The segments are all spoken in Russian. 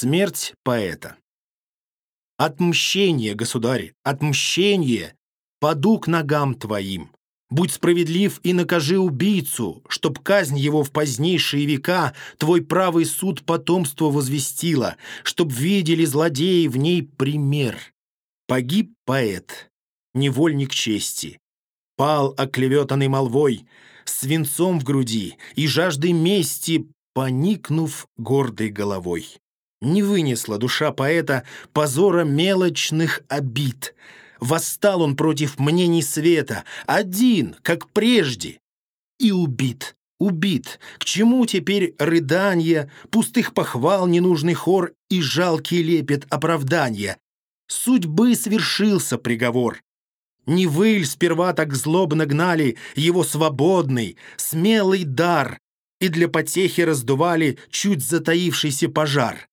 Смерть поэта. Отмщение, государь, отмщение, паду к ногам твоим. Будь справедлив и накажи убийцу, чтоб казнь его в позднейшие века твой правый суд потомство возвестила, чтоб видели злодеи в ней пример. Погиб поэт, невольник чести, пал оклеветанный молвой, свинцом в груди и жаждой мести, поникнув гордой головой. Не вынесла душа поэта позора мелочных обид. Восстал он против мнений света, один, как прежде, и убит. Убит. К чему теперь рыдания, пустых похвал, ненужный хор и жалкий лепет оправдания? Судьбы свершился приговор. Не выль сперва так злобно гнали его свободный, смелый дар и для потехи раздували чуть затаившийся пожар.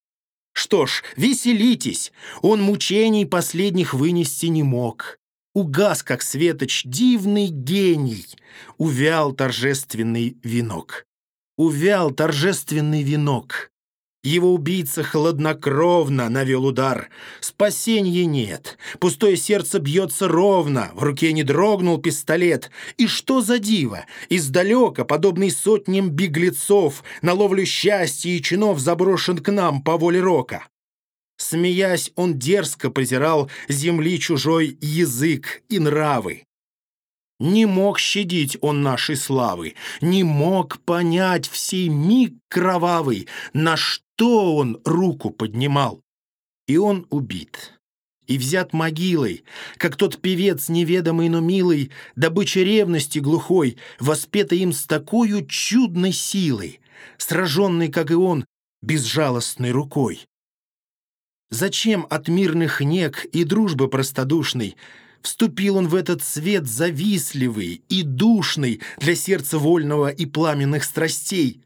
Что ж, веселитесь, он мучений последних вынести не мог. Угас, как светоч, дивный гений, увял торжественный венок. Увял торжественный венок. Его убийца хладнокровно навел удар. Спасенья нет. Пустое сердце бьется ровно. В руке не дрогнул пистолет. И что за диво? Издалека, подобный сотням беглецов, на ловлю счастья и чинов заброшен к нам по воле рока. Смеясь, он дерзко презирал земли чужой язык и нравы. Не мог щадить он нашей славы, не мог понять всей миг кровавый, на что он руку поднимал. И он убит, и взят могилой, как тот певец неведомый, но милый, добыча ревности глухой, воспетый им с такой чудной силой, сраженный, как и он, безжалостной рукой. Зачем от мирных нег и дружбы простодушной Вступил он в этот свет завистливый и душный для сердца вольного и пламенных страстей.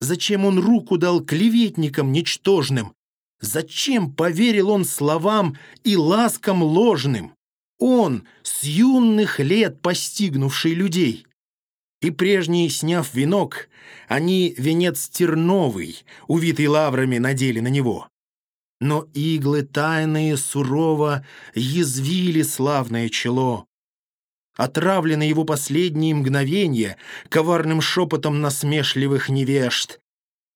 Зачем он руку дал клеветникам ничтожным? Зачем поверил он словам и ласкам ложным? Он, с юных лет постигнувший людей. И прежний, сняв венок, они венец терновый, увитый лаврами, надели на него. Но иглы тайные сурово язвили славное чело. Отравлены его последние мгновения коварным шепотом насмешливых невежд.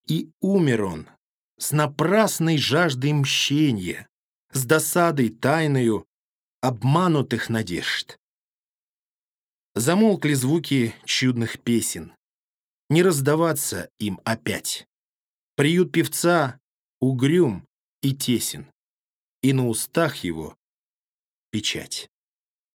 И умер он с напрасной жаждой мщения, с досадой тайною обманутых надежд. Замолкли звуки чудных песен. Не раздаваться им опять. Приют певца угрюм и тесен, и на устах его печать.